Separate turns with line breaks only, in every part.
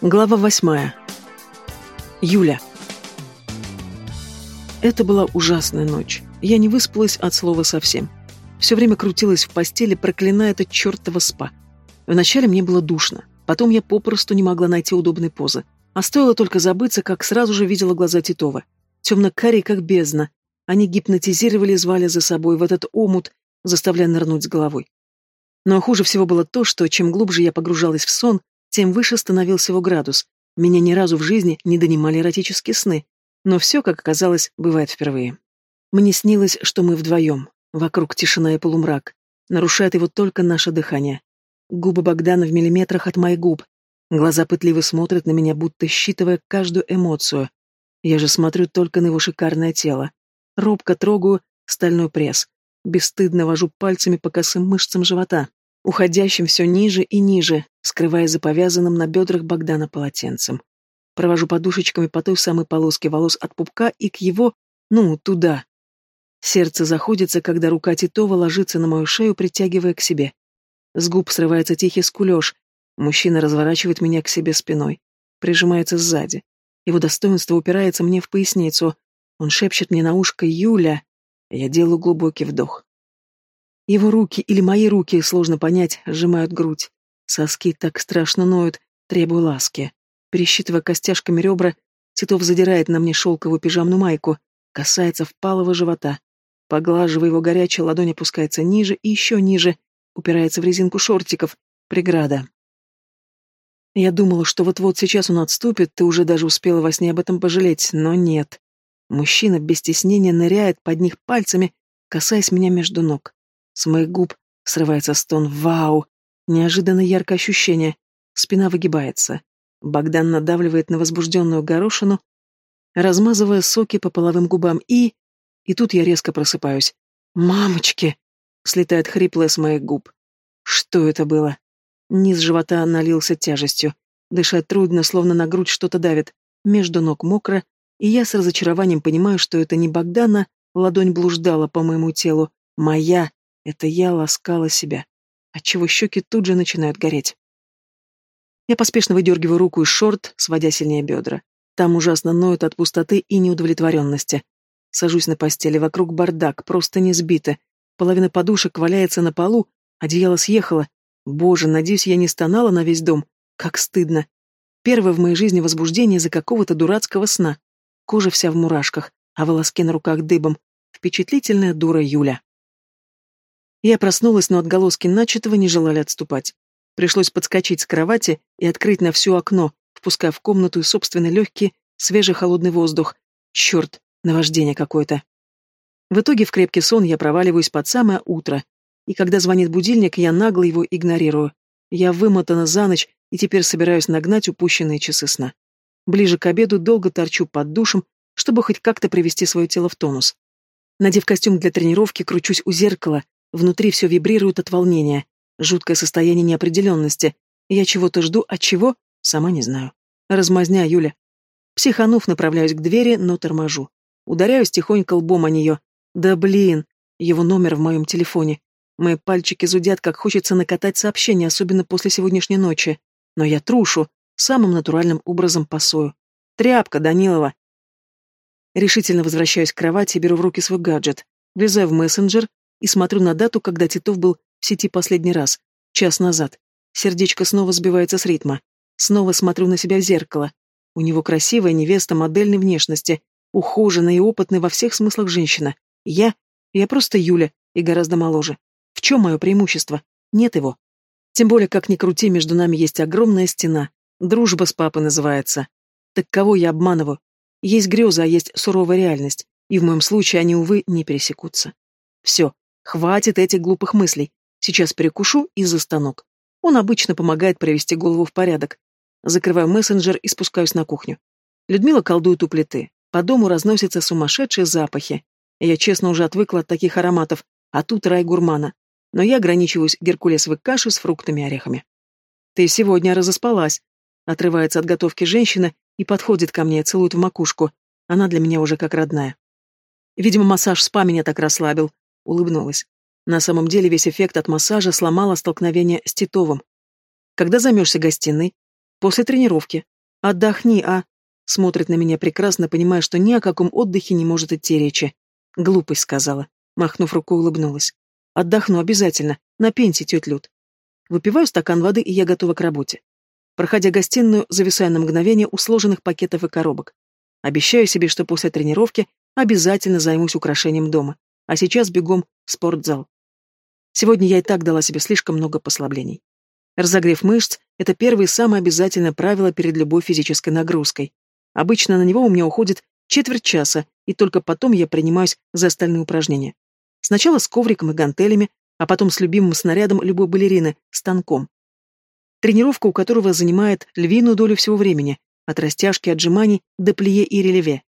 Глава восьмая. Юля. Это была ужасная ночь. Я не выспалась от слова совсем. Все время крутилась в постели, проклиная это чертово спа. Вначале мне было душно, потом я попросту не могла найти удобной позы. А стоило только забыться, как сразу же видела глаза Титова. Темно-карие, как бездна. Они гипнотизировали и звали за собой в этот омут, заставляя нырнуть с головой. Но хуже всего было то, что чем глубже я погружалась в сон, тем выше становился его градус. Меня ни разу в жизни не донимали эротические сны. Но все, как оказалось, бывает впервые. Мне снилось, что мы вдвоем. Вокруг тишина и полумрак. Нарушает его только наше дыхание. Губы Богдана в миллиметрах от моих губ. Глаза пытливо смотрят на меня, будто считывая каждую эмоцию. Я же смотрю только на его шикарное тело. Робко трогаю стальной пресс. Бесстыдно вожу пальцами по косым мышцам живота уходящим все ниже и ниже, скрывая за повязанным на бедрах Богдана полотенцем. Провожу подушечками по той самой полоске волос от пупка и к его, ну, туда. Сердце заходится, когда рука Титова ложится на мою шею, притягивая к себе. С губ срывается тихий скулеж. Мужчина разворачивает меня к себе спиной. Прижимается сзади. Его достоинство упирается мне в поясницу. Он шепчет мне на ушко «Юля». Я делаю глубокий вдох. Его руки или мои руки, сложно понять, сжимают грудь. Соски так страшно ноют, требуя ласки. Пересчитывая костяшками ребра, Титов задирает на мне шелковую пижамную майку, касается впалого живота. Поглаживая его горячая ладонь опускается ниже и еще ниже, упирается в резинку шортиков. Преграда. Я думала, что вот-вот сейчас он отступит, ты уже даже успела во сне об этом пожалеть, но нет. Мужчина без стеснения ныряет под них пальцами, касаясь меня между ног. С моих губ срывается стон «Вау!» Неожиданно яркое ощущение. Спина выгибается. Богдан надавливает на возбужденную горошину, размазывая соки по половым губам, и... И тут я резко просыпаюсь. «Мамочки!» — слетает хриплое с моих губ. Что это было? Низ живота налился тяжестью. Дышать трудно, словно на грудь что-то давит. Между ног мокро, и я с разочарованием понимаю, что это не Богдана, ладонь блуждала по моему телу. Моя, это я ласкала себя, отчего щеки тут же начинают гореть. Я поспешно выдергиваю руку из шорт, сводя сильнее бедра. Там ужасно ноют от пустоты и неудовлетворенности. Сажусь на постели, вокруг бардак, просто не сбито. Половина подушек валяется на полу, одеяло съехало. Боже, надеюсь, я не стонала на весь дом. Как стыдно. Первое в моей жизни возбуждение за какого-то дурацкого сна. Кожа вся в мурашках, а волоски на руках дыбом. Впечатлительная дура Юля. Я проснулась, но отголоски начатого не желали отступать. Пришлось подскочить с кровати и открыть на всю окно, впуская в комнату и собственный легкий, свежий холодный воздух. Черт, наваждение какое-то. В итоге в крепкий сон я проваливаюсь под самое утро, и когда звонит будильник, я нагло его игнорирую. Я вымотана за ночь и теперь собираюсь нагнать упущенные часы сна. Ближе к обеду долго торчу под душем, чтобы хоть как-то привести свое тело в тонус. Надев костюм для тренировки, кручусь у зеркала, Внутри все вибрирует от волнения. Жуткое состояние неопределенности. Я чего-то жду, от чего? Сама не знаю. Размазня, Юля. Психанув, направляюсь к двери, но торможу. Ударяюсь тихонько лбом о нее. Да блин, его номер в моем телефоне. Мои пальчики зудят, как хочется накатать сообщение, особенно после сегодняшней ночи. Но я трушу, самым натуральным образом пасую. Тряпка, Данилова. Решительно возвращаюсь к кровати и беру в руки свой гаджет. Влезаю в мессенджер, и смотрю на дату, когда Титов был в сети последний раз, час назад. Сердечко снова сбивается с ритма. Снова смотрю на себя в зеркало. У него красивая невеста модельной внешности, ухоженная и опытная во всех смыслах женщина. Я? Я просто Юля, и гораздо моложе. В чем мое преимущество? Нет его. Тем более, как ни крути, между нами есть огромная стена. Дружба с папой называется. Так кого я обманываю? Есть греза, а есть суровая реальность. И в моем случае они, увы, не пересекутся. Все, Хватит этих глупых мыслей. Сейчас перекушу и за станок. Он обычно помогает привести голову в порядок. Закрываю мессенджер и спускаюсь на кухню. Людмила колдует у плиты. По дому разносятся сумасшедшие запахи. Я честно уже отвыкла от таких ароматов, а тут рай гурмана. Но я ограничиваюсь геркулесовой кашей с фруктами и орехами. «Ты сегодня разоспалась», — отрывается от готовки женщина и подходит ко мне, целует в макушку. Она для меня уже как родная. Видимо, массаж спа меня так расслабил, Улыбнулась. На самом деле весь эффект от массажа сломало столкновение с Титовым. Когда займешься гостиной? После тренировки. Отдохни, а... Смотрит на меня прекрасно, понимая, что ни о каком отдыхе не может идти речи. Глупость сказала. Махнув рукой, улыбнулась. Отдохну обязательно. На пенсии, тетя Люд. Выпиваю стакан воды, и я готова к работе. Проходя гостиную, зависаю на мгновение у сложенных пакетов и коробок. Обещаю себе, что после тренировки обязательно займусь украшением дома. А сейчас бегом в спортзал. Сегодня я и так дала себе слишком много послаблений. Разогрев мышц – это первое и самое обязательное правило перед любой физической нагрузкой. Обычно на него у меня уходит четверть часа, и только потом я принимаюсь за остальные упражнения. Сначала с ковриком и гантелями, а потом с любимым снарядом любой балерины – станком. Тренировка у которого занимает львиную долю всего времени, от растяжки, отжиманий до плие и релеве.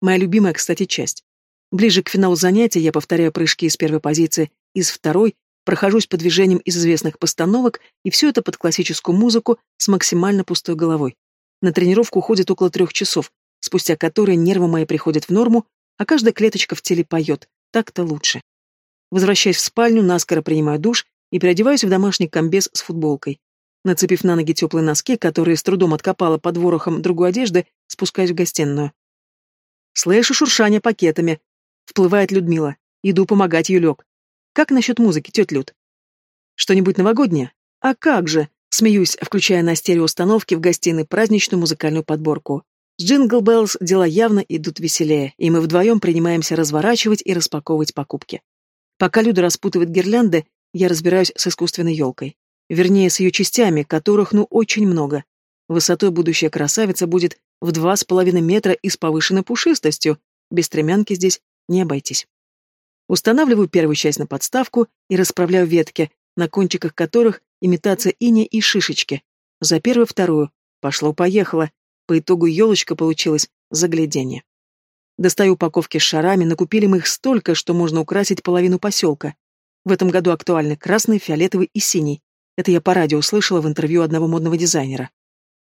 Моя любимая, кстати, часть. Ближе к финалу занятия я повторяю прыжки из первой позиции, из второй прохожусь по движениям из известных постановок, и все это под классическую музыку с максимально пустой головой. На тренировку уходит около трех часов, спустя которые нервы мои приходят в норму, а каждая клеточка в теле поет. Так-то лучше. Возвращаясь в спальню, наскоро принимаю душ и переодеваюсь в домашний комбез с футболкой. Нацепив на ноги теплые носки, которые с трудом откопала под ворохом другой одежды, спускаюсь в гостиную. Слышу шуршание пакетами. Вплывает Людмила. Иду помогать Юлек. Как насчет музыки, тетя Люд? Что-нибудь новогоднее? А как же? Смеюсь, включая на стереоустановке в гостиной праздничную музыкальную подборку. С Jingle Bells дела явно идут веселее, и мы вдвоем принимаемся разворачивать и распаковывать покупки. Пока Люда распутывает гирлянды, я разбираюсь с искусственной елкой. Вернее, с ее частями, которых, ну, очень много. Высотой будущая красавица будет в два с половиной метра и с повышенной пушистостью. Без стремянки здесь не обойтись. Устанавливаю первую часть на подставку и расправляю ветки, на кончиках которых имитация инея и шишечки. За первую вторую. Пошло-поехало. По итогу елочка получилась загляденье. Достаю упаковки с шарами, накупили мы их столько, что можно украсить половину поселка. В этом году актуальны красный, фиолетовый и синий. Это я по радио услышала в интервью одного модного дизайнера.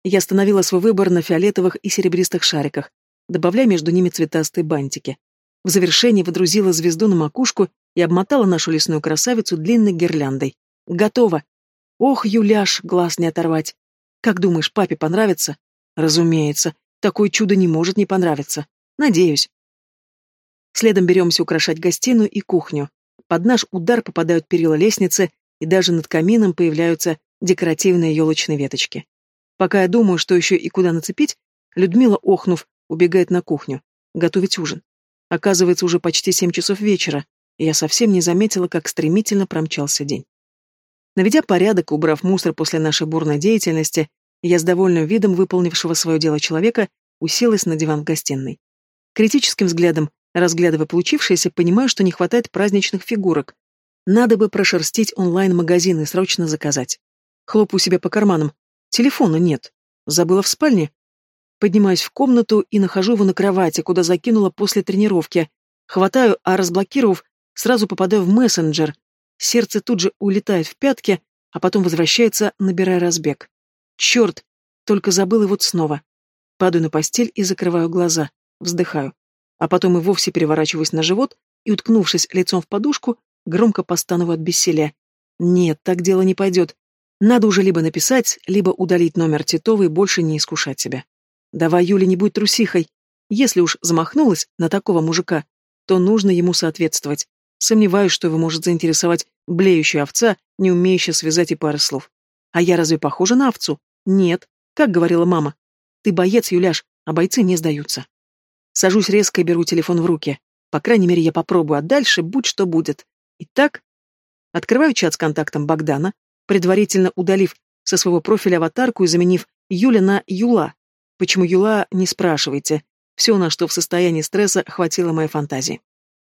Я остановила свой выбор на фиолетовых и серебристых шариках, добавляя между ними цветастые бантики. В завершении водрузила звезду на макушку и обмотала нашу лесную красавицу длинной гирляндой. Готово. Ох, Юляш, глаз не оторвать. Как думаешь, папе понравится? Разумеется. Такое чудо не может не понравиться. Надеюсь. Следом беремся украшать гостиную и кухню. Под наш удар попадают перила лестницы, и даже над камином появляются декоративные елочные веточки. Пока я думаю, что еще и куда нацепить, Людмила, охнув, убегает на кухню. Готовить ужин. Оказывается, уже почти семь часов вечера, и я совсем не заметила, как стремительно промчался день. Наведя порядок, убрав мусор после нашей бурной деятельности, я с довольным видом выполнившего свое дело человека уселась на диван в гостиной. Критическим взглядом, разглядывая получившееся, понимаю, что не хватает праздничных фигурок. Надо бы прошерстить онлайн-магазин и срочно заказать. Хлопаю себя по карманам. Телефона нет. Забыла в спальне? Поднимаюсь в комнату и нахожу его на кровати, куда закинула после тренировки. Хватаю, а разблокировав, сразу попадаю в мессенджер. Сердце тут же улетает в пятки, а потом возвращается, набирая разбег. Черт! Только забыл и вот снова. Падаю на постель и закрываю глаза. Вздыхаю. А потом и вовсе переворачиваюсь на живот и, уткнувшись лицом в подушку, громко постанову от бессилия. Нет, так дело не пойдет. Надо уже либо написать, либо удалить номер Титова и больше не искушать себя. Давай, Юля, не будь трусихой. Если уж замахнулась на такого мужика, то нужно ему соответствовать. Сомневаюсь, что его может заинтересовать блеющая овца, не умеющая связать и пары слов. А я разве похожа на овцу? Нет, как говорила мама. Ты боец, Юляш, а бойцы не сдаются. Сажусь резко и беру телефон в руки. По крайней мере, я попробую, а дальше будь что будет. Итак, открываю чат с контактом Богдана, предварительно удалив со своего профиля аватарку и заменив Юля на Юла, Почему Юла, не спрашивайте. Все, на что в состоянии стресса хватило моей фантазии.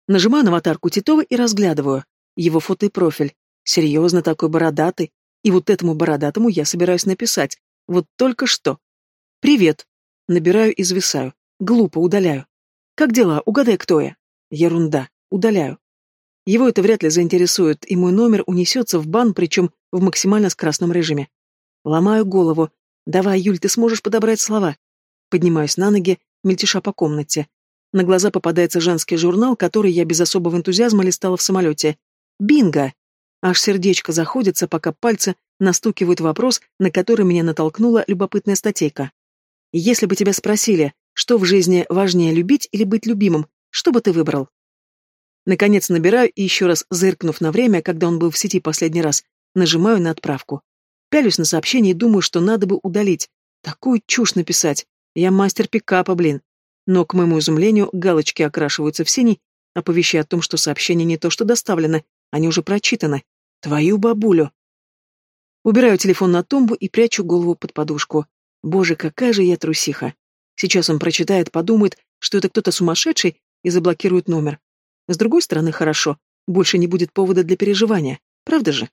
Нажимаю на аватарку Титова и разглядываю. Его фото и профиль. Серьезно такой бородатый. И вот этому бородатому я собираюсь написать. Вот только что. «Привет». Набираю и зависаю. Глупо, удаляю. «Как дела? Угадай, кто я?» Ерунда. Удаляю. Его это вряд ли заинтересует, и мой номер унесется в бан, причем в максимально скоростном режиме. Ломаю голову, «Давай, Юль, ты сможешь подобрать слова». Поднимаюсь на ноги, мельтеша по комнате. На глаза попадается женский журнал, который я без особого энтузиазма листала в самолете. «Бинго!» Аж сердечко заходится, пока пальцы настукивают вопрос, на который меня натолкнула любопытная статейка. Если бы тебя спросили, что в жизни важнее любить или быть любимым, что бы ты выбрал? Наконец набираю и еще раз зыркнув на время, когда он был в сети последний раз, нажимаю на отправку. Пялюсь на сообщение и думаю, что надо бы удалить. Такую чушь написать. Я мастер пикапа, блин. Но, к моему изумлению, галочки окрашиваются в синий, оповещая о том, что сообщение не то что доставлено, они уже прочитаны. Твою бабулю. Убираю телефон на тумбу и прячу голову под подушку. Боже, какая же я трусиха. Сейчас он прочитает, подумает, что это кто-то сумасшедший и заблокирует номер. С другой стороны, хорошо. Больше не будет повода для переживания. Правда же?